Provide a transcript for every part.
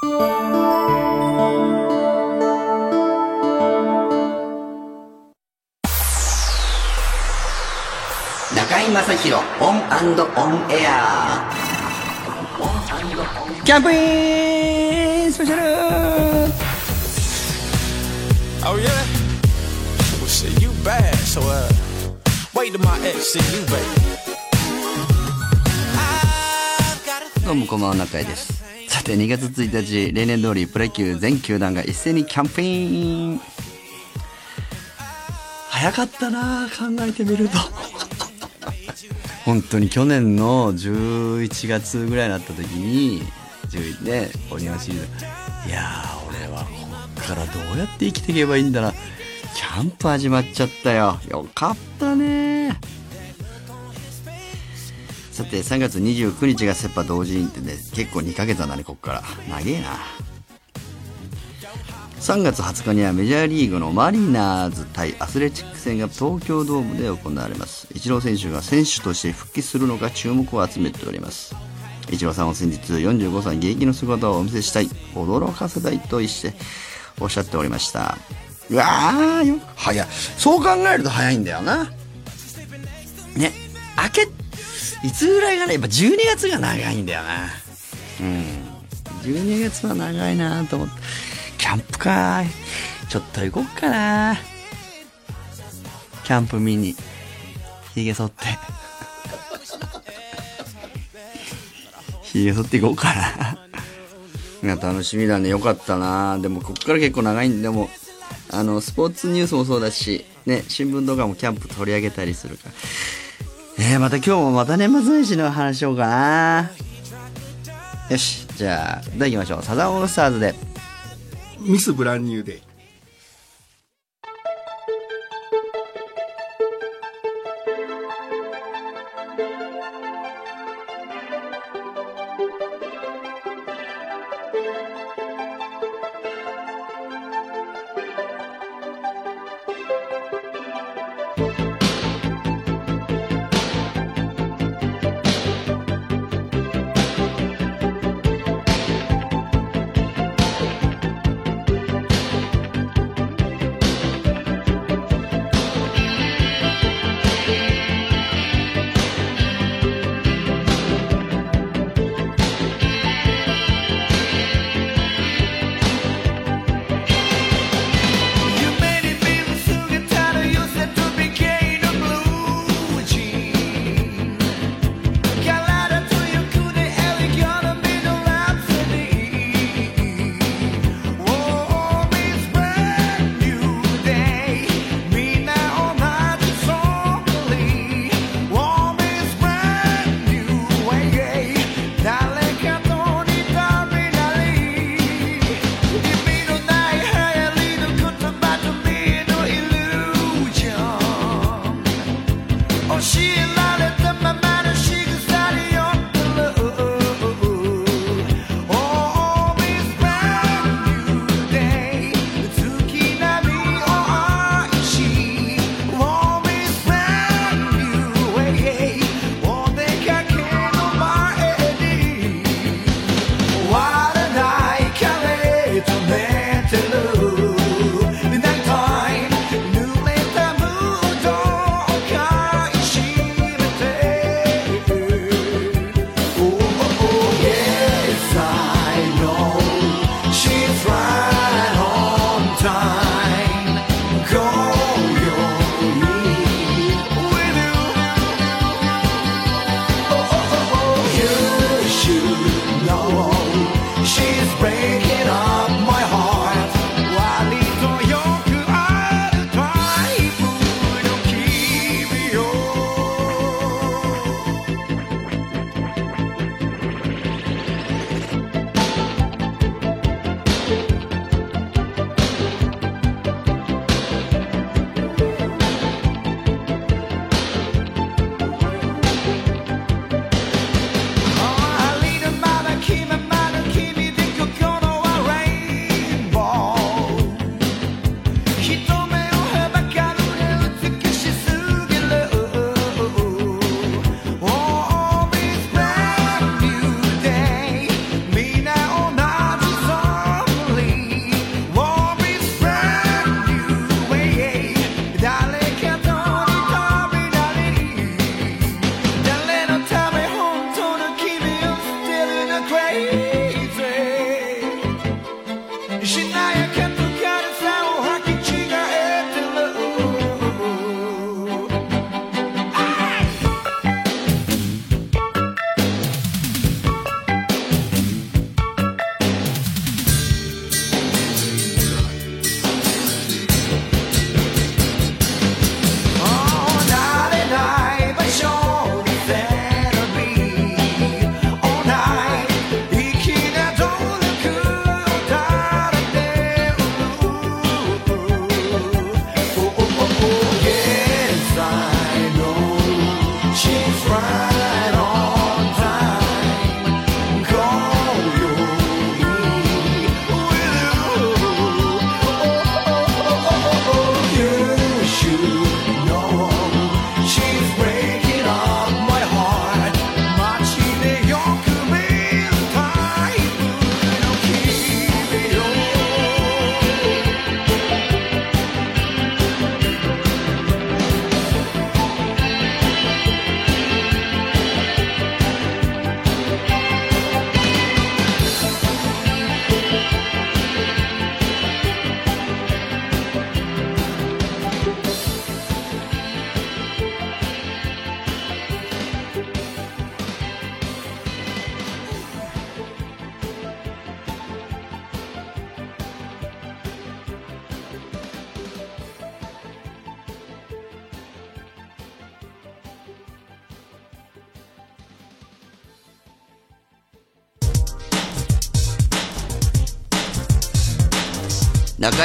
中居正広オンオンエアキャンプインスペシャル Oh yeah? Well shit, you bad, so uh wait till my ex see you, baby. どうもこんばんは中居です2月1日例年通りプロ野球全球団が一斉にキャンプイン。早かったな考えてみると。本当に去年の11月ぐらいになった時に11でオリオンシリーズいやー俺はこっからどうやって生きていけばいいんだな。キャンプ始まっちゃったよ。よかったね。さて3月29日がセ・パ同時にってね結構2ヶ月はなねこっから。長えな。3月20日にはメジャーリーグのマリナーズ対アスレチック戦が東京ドームで行われます。イチロー選手が選手として復帰するのか注目を集めております。イチローさんは先日45歳現役の姿をお見せしたい。驚かせたいとしておっしゃっておりました。うわーよ早い。そう考えると早いんだよな。ね。明けいつぐらいがねやっぱ12月が長いんだよな。うん。12月は長いなと思って。キャンプかちょっと行こっかな。キャンプ見に。ひげ剃って。ひげ剃っていこうかな。いや楽しみだね。よかったな。でもこっから結構長いんでもあのスポーツニュースもそうだしね新聞とかもキャンプ取り上げたりするから。えー、また今日もまた年末年始の話しようかな。よしじゃあでは行きましょうサザンオールスターズで。ミス・ブランニューデイ。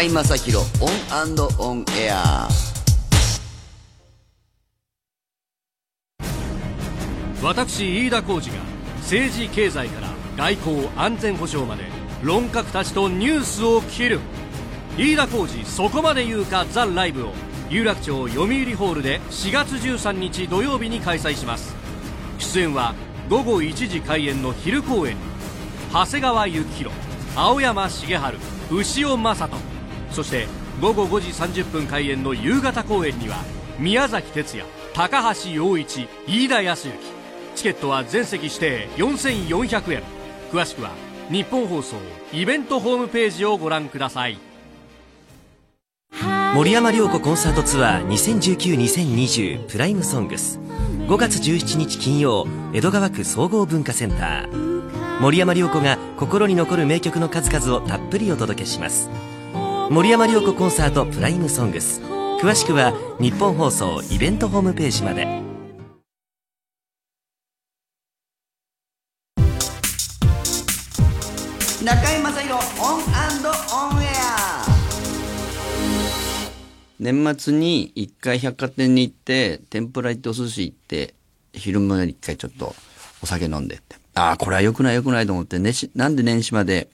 中居正広 ON & ON AIR。私飯田浩司が政治経済から外交安全保障まで論客たちとニュースを切る。飯田浩司そこまで言うかザ・ライブを有楽町読売ホールで4月13日土曜日に開催します。出演は午後1時開演の昼公演。長谷川幸宏青山茂春牛尾正人。そして午後5時30分開演の夕方公演には宮崎哲也高橋陽一飯田康之。チケットは全席指定4400円。詳しくは日本放送イベントホームページをご覧ください。森山良子コンサートツアー2019-2020プライムソングス。5月17日金曜江戸川区総合文化センター。森山良子が心に残る名曲の数々をたっぷりお届けします。森山良子コンサート Prime Songs。詳しくはニッポン放送イベントホームページまで。中居正広 ON & ON AIR。年末に一回百貨店に行って天ぷら行ってお寿司行って昼間に一回ちょっとお酒飲んでって。ああこれは良くない良くないと思って、ね、しなんで年始まで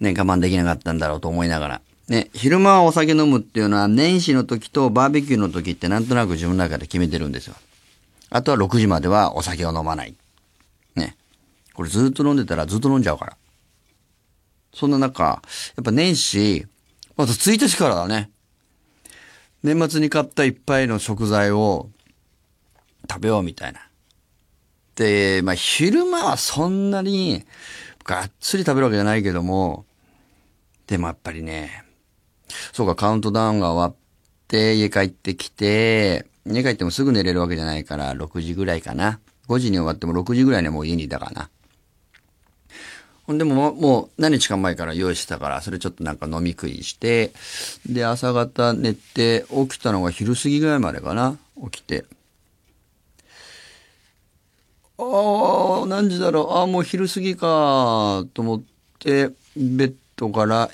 ね我慢できなかったんだろうと思いながらね昼間はお酒飲むっていうのは年始の時とバーベキューの時ってなんとなく自分の中で決めてるんですよあとは6時まではお酒を飲まないねこれずっと飲んでたらずっと飲んじゃうから。そんな中、やっぱ年始、まず1日からだね。年末に買ったいっぱいの食材を食べようみたいな。で、まあ昼間はそんなにがっつり食べるわけじゃないけども、でもやっぱりね、そうか、カウントダウンが終わって家帰ってきて、家帰ってもすぐ寝れるわけじゃないから6時ぐらいかな。5時に終わっても6時ぐらいにはもう家にいたかな。ほんでももう何日か前から用意してたから、それちょっとなんか飲み食いして、で、朝方寝て、起きたのが昼過ぎぐらいまでかな、起きて。ああ、何時だろう、ああ、もう昼過ぎか、と思って、ベッドから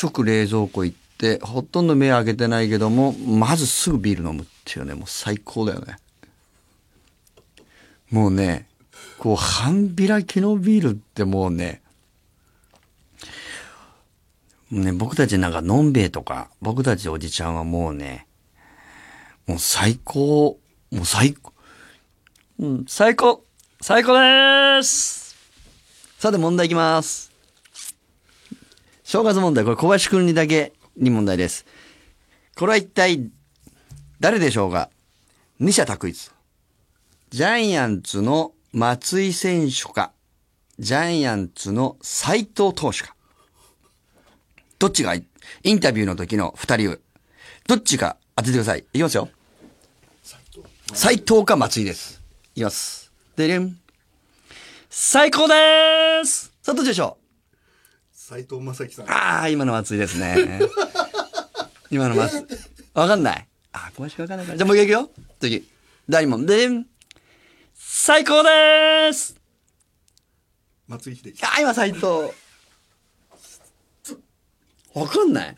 直冷蔵庫行って、ほとんど目開けてないけども、まずすぐビール飲むっていうね、もう最高だよね。もうね、こう、半開きのビールってもうね、ね、僕たちなんか、のんべえとか、僕たちおじちゃんはもうね、もう最高、もう最高、うん、最高、最高ですさて問題いきます。正月問題、これ小林くんにだけに問題です。これは一体、誰でしょうか？二者択一。ジャイアンツの松井選手か、ジャイアンツの斎藤投手か？どっちがインタビューの時の二人、どっちか？当ててください。いきますよ。斎藤か松井です。いきます。でれん。最高ですさあ、どっちでしょ斉藤正樹さんう。ああ、今の松井ですね。今の松井。わかんない。あー、詳しくわかんないから。じゃあもう一回いくよ。次。第二問。でん。最高です松井秀喜あー、今斎藤。わかんない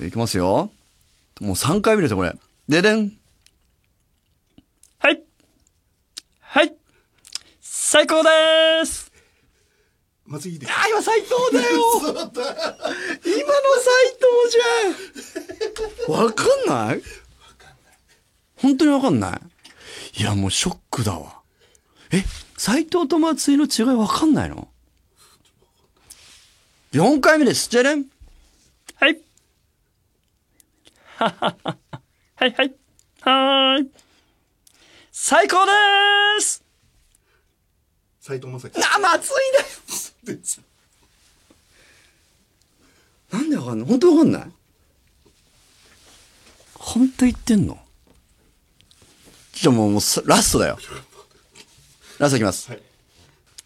いきますよ。もう3回目ですよ、これ。ででん。はい。はい。最高です松井秀喜あー、今斎藤だよ 今の斎藤じゃんわかんない？本当にわかんない？いや、もうショックだわ。え、斎藤と松井の違いわかんないの ?4 回目です。じゃれん。はい。ははは。はいはい。はーい。最高です斉藤正樹あ、松井だよですなんでわかんない本当わかんない？本当言ってんの？じゃあもうもうさラストだよ。ラストいきます。はい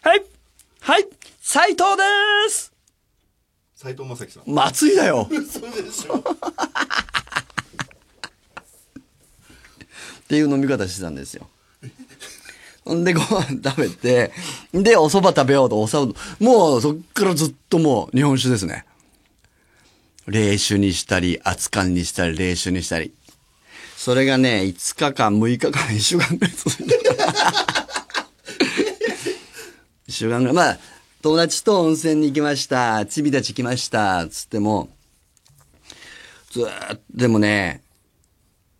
はい。はい。斉藤です斉藤正樹さん松井だよそうでしょ っていう飲み方してたんですよ。んでご飯食べて、で、お蕎麦食べようと、お蕎麦、もうそっからずっともう日本酒ですね。冷酒にしたり、熱燗にしたり、冷酒にしたり。それがね、5日間、6日間、1週間ぐらい続いてる。1週間ぐらい。まあ、友達と温泉に行きました。チビたち来ました。つっても、ずーっと、でもね、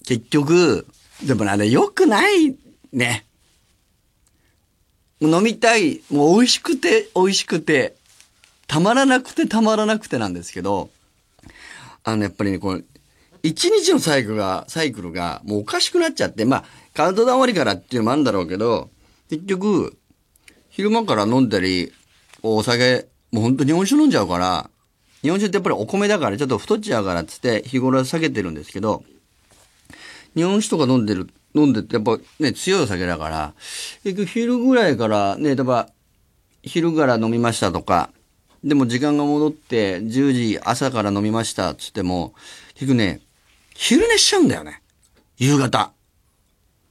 結局、でも、あれ良くないね。飲みたい、もう美味しくて、美味しくて、たまらなくてたまらなくてなんですけど、あの、やっぱりね、この、一日のサイクルが、サイクルがもうおかしくなっちゃって、まあ、カウントダウン終わりからっていうのもあるんだろうけど、結局、昼間から飲んだり、お酒、もう本当に日本酒飲んじゃうから、日本酒ってやっぱりお米だからちょっと太っちゃうからっつって日頃は避けてるんですけど、日本酒とか飲んでる、飲んでってやっぱね、強いお酒だから、結局昼ぐらいからね、例えば、昼から飲みましたとか、でも時間が戻って10時朝から飲みましたっつっても、結局ね、昼寝しちゃうんだよね。夕方。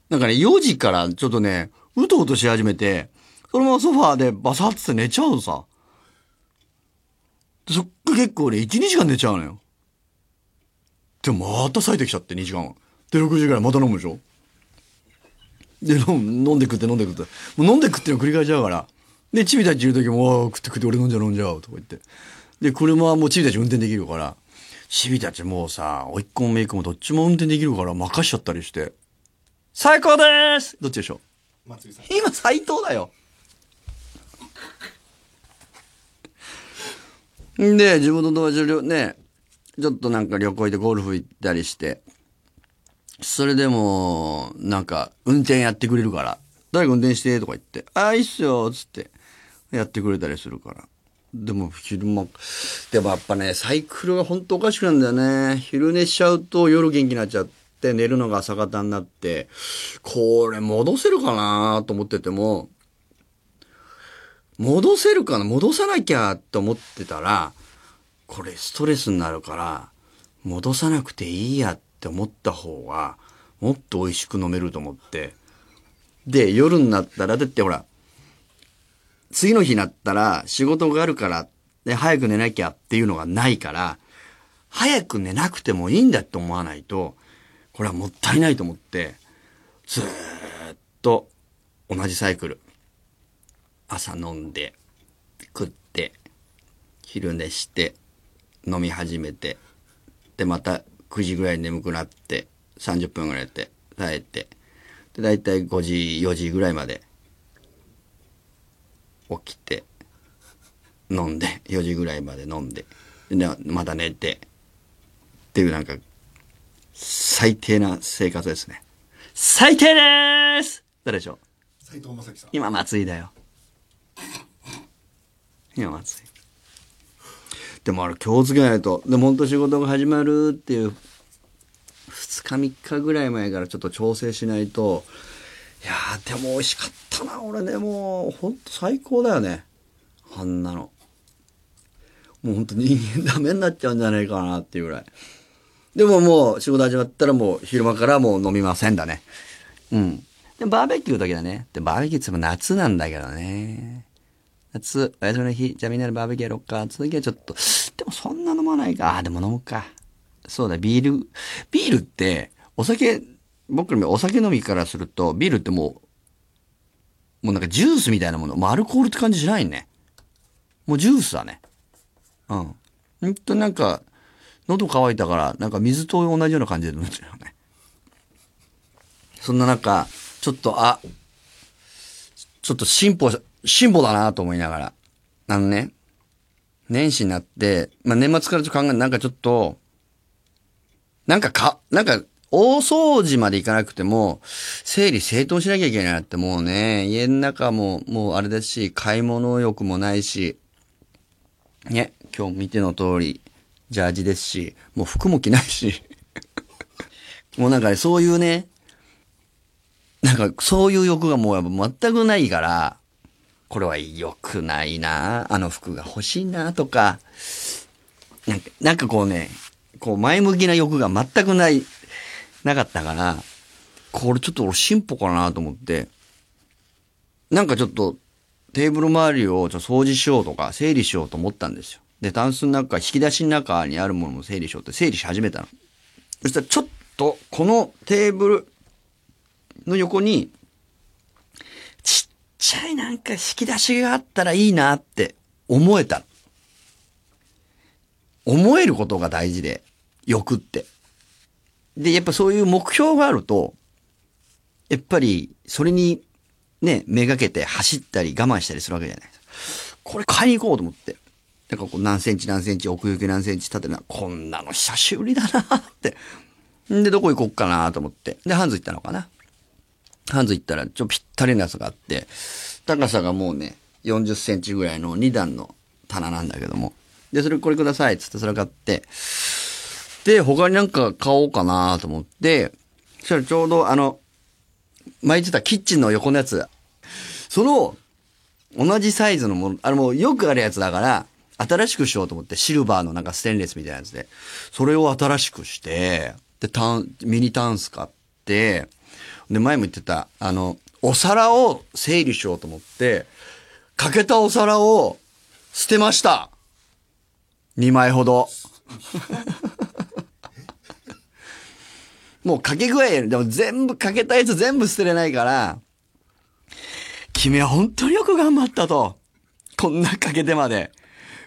なんかね、4時からちょっとね、うとうとし始めて、そのままソファーでバサッって寝ちゃうのさ。そっか結構ね、1、2時間寝ちゃうのよ。でも、また咲いてきちゃって、2時間。で、6時ぐらいまた飲むでしょで、飲んで食って飲んで食って。もう飲んで食っての繰り返しちゃうから。で、チビたちいる時も、食って食って俺飲んじゃう飲んじゃうとか言って。で、車はもうチビたち運転できるから、チビたちもうさ、おいっ子もめいっ子もどっちも運転できるから任しちゃったりして。最高でーすどっちでしょ松井さん今斎藤だよ。んで、地元の友達ね、ちょっとなんか旅行行ってゴルフ行ったりして、それでも、なんか、運転やってくれるから、誰か運転して、とか言って、ああ、いいっすよ、つって、やってくれたりするから。でも、昼間、でもやっぱね、サイクルが本当おかしくなんだよね。昼寝しちゃうと夜元気になっちゃって、寝るのが朝方になって、これ戻せるかなと思ってても、戻せるかな戻さなきゃと思ってたら、これストレスになるから、戻さなくていいやってって思った方が、もっと美味しく飲めると思って。で、夜になったら、だってほら、次の日になったら仕事があるから、で、早く寝なきゃっていうのがないから、早く寝なくてもいいんだって思わないと、これはもったいないと思って、ずっと同じサイクル。朝飲んで、食って、昼寝して、飲み始めて、で、また9時ぐらいに眠くなって、30分ぐらいやって、耐えて、で、だいたい5時、4時ぐらいまで、起きて、飲んで、4時ぐらいまで飲んで、で、また寝て、っていうなんか、最低な生活ですね。最低でーす誰でしょう？斉藤正樹さん今松井だよ。今松井。でもあれ気をつけないと。でも本当仕事が始まるっていう、2日3日ぐらい前からちょっと調整しないと、いやでも美味しかったな、俺ね、もう、ほんと最高だよね。あんなの。もうほんと人間ダメになっちゃうんじゃないかなっていうぐらい。でももう仕事始まったらもう昼間からもう飲みませんだね。うん。でバーベキューだけだね。で、バーベキューって言っても夏なんだけどね。夏、お休みの日、じゃあみんなでバーベキューやろっか。その時はちょっと、でもそんな飲まないか。あ、でも飲むか。そうだ、ビール。ビールって、お酒、僕らお酒飲みからすると、ビールってもう、もうなんかジュースみたいなもの。もうアルコールって感じしないね。もうジュースだね。うん。ほんとなんか、喉乾いたから、なんか水と同じような感じで飲んじゃうよね。そんな中、ちょっと、あ、ちょっと進歩、進歩だなと思いながら。あのね、年始になって、まあ、年末からちょっと考えなんかちょっと、なんかか、なんか、大掃除まで行かなくても、整理整頓しなきゃいけないなって、もうね、家の中も、もうあれですし、買い物欲もないし、ね、今日見ての通り、ジャージですし、もう服も着ないし、もうなんかね、そういうね、なんかそういう欲がもうやっぱ全くないから、これは良くないなあの服が欲しいなとか、なんか、なんかこうね、こう前向きな欲が全くない、なかったから、これちょっと俺進歩かなと思って、なんかちょっと、テーブル周りをちょっと掃除しようとか、整理しようと思ったんですよ。で、タンスの中、引き出しの中にあるものも整理しようって整理し始めたの。そしたらちょっと、このテーブルの横に、ちっちゃいなんか引き出しがあったらいいなって思えた。思えることが大事で、欲って。で、やっぱそういう目標があると、やっぱり、それに、ね、めがけて走ったり我慢したりするわけじゃないですか。これ買いに行こうと思って。なんかこう何センチ何センチ、奥行き何センチ立てな、こんなの久しぶりだなって。んで、どこ行こっかなと思って。で、ハンズ行ったのかな。ハンズ行ったら、ちょ、ぴったりのやつがあって、高さがもうね、40センチぐらいの2段の棚なんだけども。で、それこれくださいっつってそれ買って、で、他になんか買おうかなと思って、そしたらちょうどあの、巻いてたキッチンの横のやつ、その、同じサイズのもの、あれもうよくあるやつだから、新しくしようと思って、シルバーのなんかステンレスみたいなやつで、それを新しくして、で、タン、ミニタンス買って、で、前も言ってた、あの、お皿を整理しようと思って、欠けたお皿を捨てました。2枚ほど。もうかけ具合。でも全部かけたやつ全部捨てれないから、君は本当によく頑張ったと。こんなかけてまで。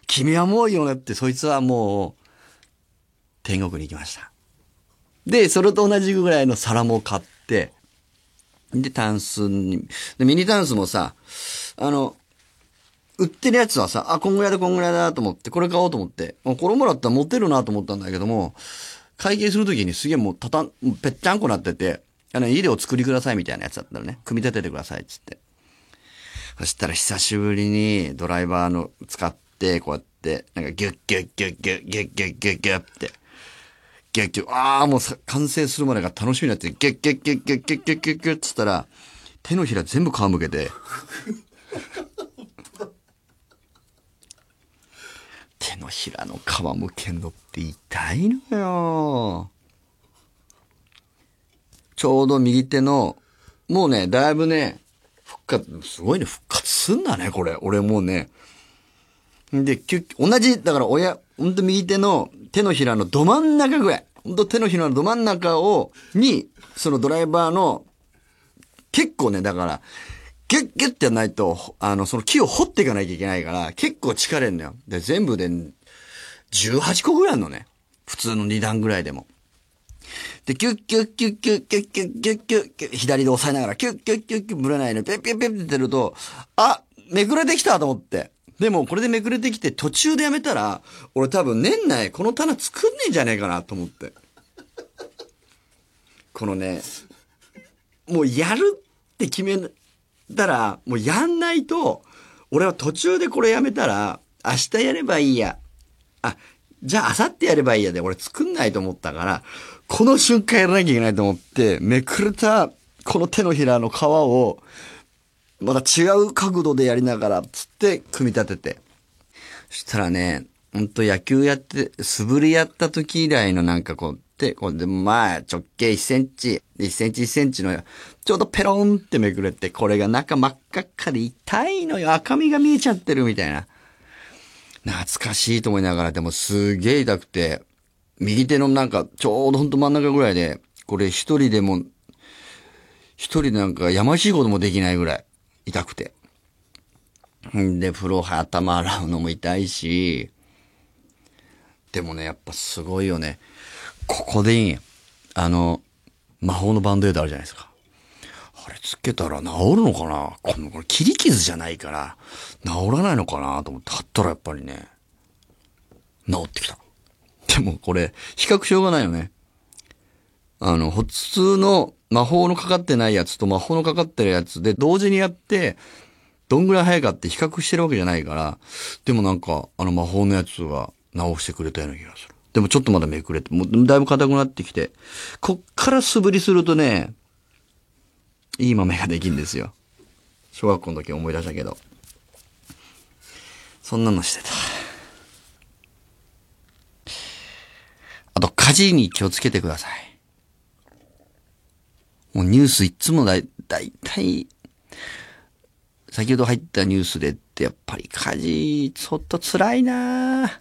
君はもういいよねって、そいつはもう、天国に行きました。で、それと同じぐらいの皿も買って、で、タンスに、で、ミニタンスもさ、あの、売ってるやつはさ、あ、こんぐらいだ、こんぐらいだと思って、これ買おうと思って、もうこれもらったら持てるなと思ったんだけども、会計するときにすげえもうたたん、ぺっちゃんこなってて、あの、家でお作りくださいみたいなやつだったのね。組み立ててくださいっつって。そしたら久しぶりにドライバーの使って、こうやって、なんかギュッギュッギュッギュッギュッギュッギュッギュッって。ギュッギュ、ああ、もう完成するまでが楽しみになって、ギュッギュッギュッギュッギュッギュッギュッギュッつったら、手のひら全部皮むけて、手のひらの皮むけんのって痛いのよ。ちょうど右手の、もうね、だいぶね、復活、すごいね、復活すんだね、これ。俺もうね。で、きゅ同じ、だから親、ほんと右手の手のひらのど真ん中ぐらい。ほんと手のひらのど真ん中を、に、そのドライバーの、結構ね、だから、ギュッギュッってやらないと、あの、その木を掘っていかなきゃいけないから、結構力いるのよ。で、全部で、18個ぐらいあるのね。普通の2段ぐらいでも。で、キュッキュッキュッキュッキュッキュッキュッキュッキュッ左で押さえながら、キュッキュッキュッキュッぶれないのに、ペッペッペッって出ると、あ、めくれてきたと思って。でも、これでめくれてきて、途中でやめたら、俺多分年内この棚作んねえんじゃねえかなと思って。このね、もうやるって決めたら、もうやんないと、俺は途中でこれやめたら、明日やればいいや。あ、じゃあ明後日やればいいやで俺作んないと思ったから、この瞬間やらなきゃいけないと思って、めくれたこの手のひらの皮を、また違う角度でやりながら、つって組み立てて。そしたらね、ほんと野球やって、素振りやった時以来のなんかこう、で、こうで、まあ、直径1センチ、1センチ1センチの、ちょうどペロンってめくれて、これが中真っ赤っかで痛いのよ。赤みが見えちゃってるみたいな。懐かしいと思いながら、でもすげえ痛くて、右手のなんか、ちょうどほんと真ん中ぐらいで、これ一人でも、一人でなんかやましいこともできないぐらい痛くて。んで、風呂頭洗うのも痛いし、でもね、やっぱすごいよね。ここでいいんや。あの、魔法のバンドエイドあるじゃないですか。あれつけたら治るのかな？この、これ切り傷じゃないから、治らないのかなと思って貼ったらやっぱりね、治ってきた。でもこれ、比較しようがないよね。あの、普通の魔法のかかってないやつと魔法のかかってるやつで同時にやって、どんぐらい早いかって比較してるわけじゃないから、でもなんか、あの魔法のやつは直してくれたような気がする。でもちょっとまだめくれて、もうだいぶ硬くなってきて、こっから素振りするとね、いい豆ができるんですよ。小学校の時思い出したけど。そんなのしてた。あと、火事に気をつけてください。もうニュースいつもだい、だいたい、先ほど入ったニュースでって、やっぱり火事、ちょっと辛いな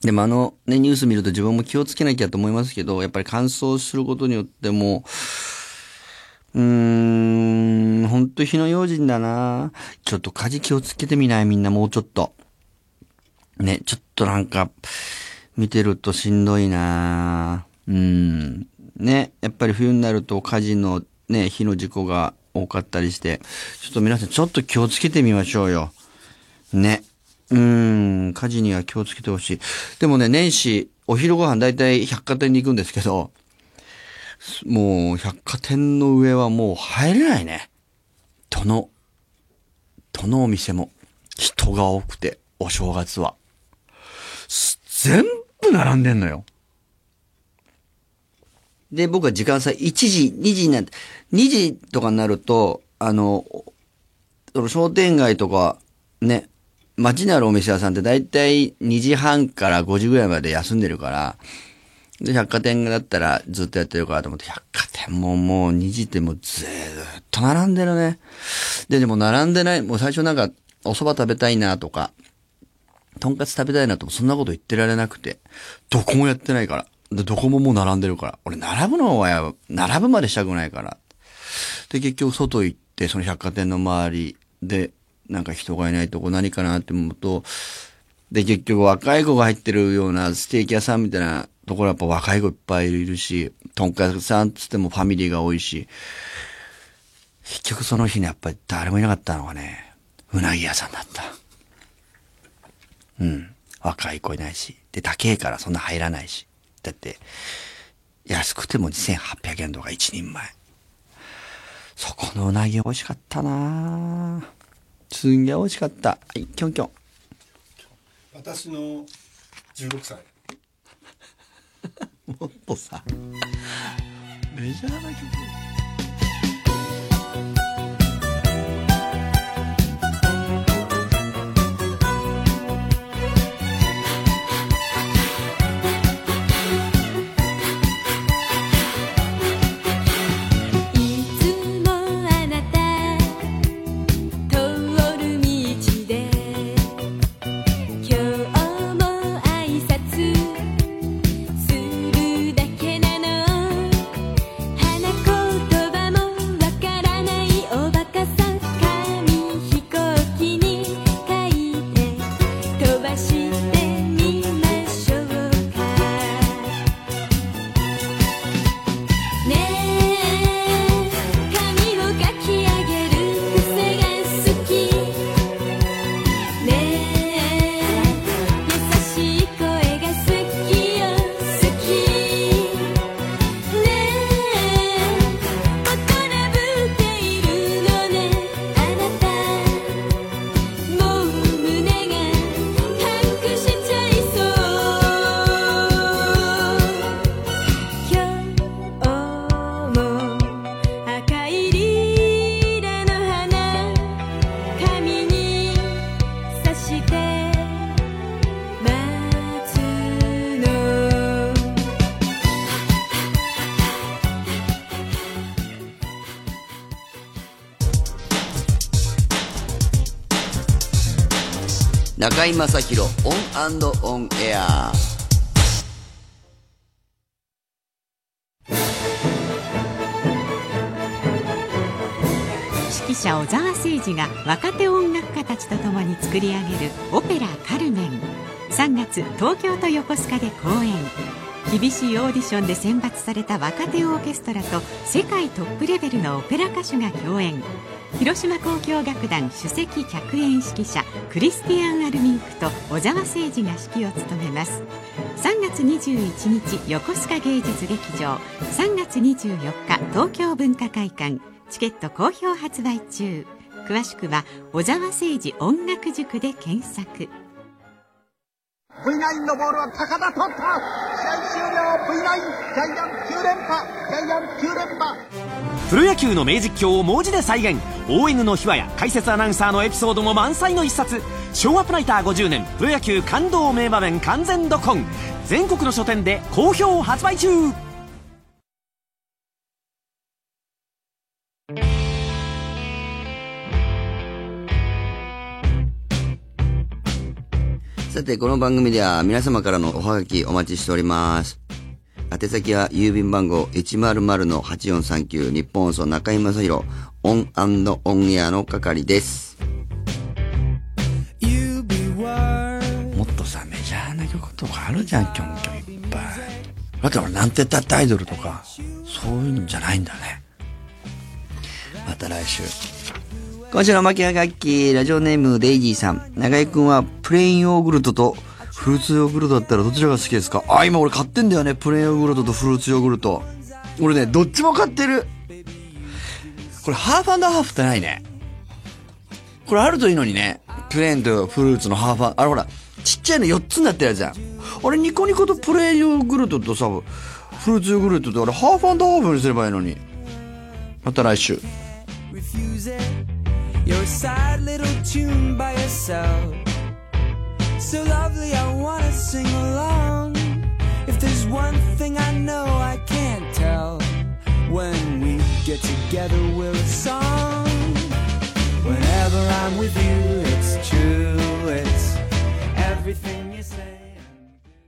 でもあのね、ニュース見ると自分も気をつけなきゃと思いますけど、やっぱり乾燥することによっても、うーん、ほんと火の用心だなちょっと火事気をつけてみないみんなもうちょっと。ね、ちょっとなんか、見てるとしんどいなうん。ね、やっぱり冬になると火事のね、火の事故が多かったりして、ちょっと皆さんちょっと気をつけてみましょうよ。ね。うーん、火事には気をつけてほしい。でもね、年始、お昼ご飯だいたい百貨店に行くんですけど、もう百貨店の上はもう入れないね。どの、どのお店も人が多くて、お正月は。全部並んでんのよ。で、僕は時間差1時、2時になって、2時とかになると、あの、その商店街とか、ね、街にあるお店屋さんって大体2時半から5時ぐらいまで休んでるから、で、百貨店だったらずっとやってるからと思って、百貨店ももう2時ってもうずーっと並んでるね。で、でも並んでない、もう最初なんか、お蕎麦食べたいなとか、とんかつ食べたいなともそんなこと言ってられなくて、どこもやってないから。で、どこももう並んでるから。俺、並ぶのは、並ぶまでしたくないから。で、結局外行って、その百貨店の周りで、なんか人がいないとこ何かなって思うと、で、結局若い子が入ってるようなステーキ屋さんみたいなところはやっぱ若い子いっぱいいるし、とんかつさんつってもファミリーが多いし、結局その日ね、やっぱり誰もいなかったのがね、うなぎ屋さんだった。うん。若い子いないし。で、高えからそんな入らないし。だって、安くても2800円とか一人前。そこのうなぎ美味しかったなぁすんげえ美味しかった。はい、キョンキョン。私の16歳 もっとさ、メジャーな曲。ばして中居正広 ON & ON AIR。指揮者小澤征爾が若手音楽家たちと共に作り上げるオペラ「カルメン」3月東京と横須賀で公演。厳しいオーディションで選抜された若手オーケストラと世界トップレベルのオペラ歌手が共演。広島交響楽団首席客演指揮者クリスティアン・アルミンクと小沢誠二が指揮を務めます。3月21日横須賀芸術劇場。3月24日東京文化会館。チケット好評発売中。詳しくは小沢誠二音楽塾で検索。V9 のボールは高田取った。試合終了。V9 ジャイアン9連覇。ジャイアン9連覇。プロ野球の名実況を文字で再現。ON の秘話や解説アナウンサーのエピソードも満載の一冊。昭和プライター50年。プロ野球感動名場面完全ドコン。全国の書店で好評発売中。さて、この番組では皆様からのおはがきお待ちしております。宛先は郵便番号100-8439ニッポン放送中居正広 ON & ON AIR の係です。もっとさ、メジャーな曲とかあるじゃん、キョンキョンいっぱい。だって俺なんてったってアイドルとか、そういうのじゃないんだね。また来週。今週の巻きは楽器、ラジオネームデイジーさん。中居くんはプレーンヨーグルトとフルーツヨーグルトだったらどちらが好きですか？あ、今俺買ってんだよね。プレーンヨーグルトとフルーツヨーグルト。俺ね、どっちも買ってる。これハーフハーフってないね。これあるといいのにね。プレーンとフルーツのハーフあれほら、ちっちゃいの4つになってるじゃん。あれニコニコとプレーンヨーグルトとさ、フルーツヨーグルトとあれハーフハーフにすればいいのに。また来週。Your sad little tune by yourself. So lovely, I wanna sing along. If there's one thing I know I can't tell, when we get together, we're a song. Whenever I'm with you, it's true, it's everything.